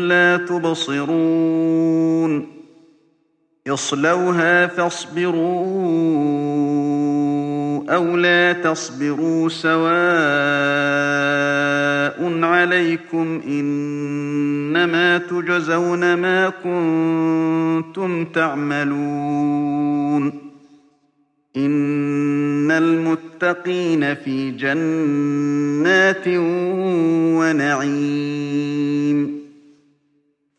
لا تبصرون. اصلوها فاصبروا أو لا تصبروا سواء عليكم إنما تجزون ما كنتم تعملون. إن المتقين في جنات ونعيم.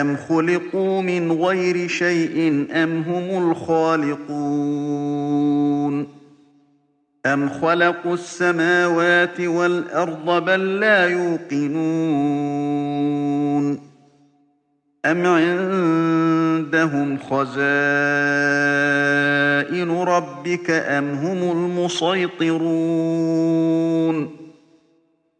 أم خلقوا من غير شيء أم هم الخالقون أم خلقوا السماوات والأرض بل لا يوقنون أم عندهم خزائن ربك أم هم المسيطرون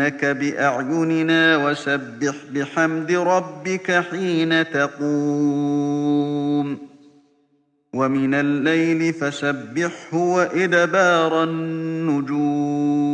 فإنك بأعيننا وسبح بحمد ربك حين تقوم ومن الليل فسبحه وإدبار النجوم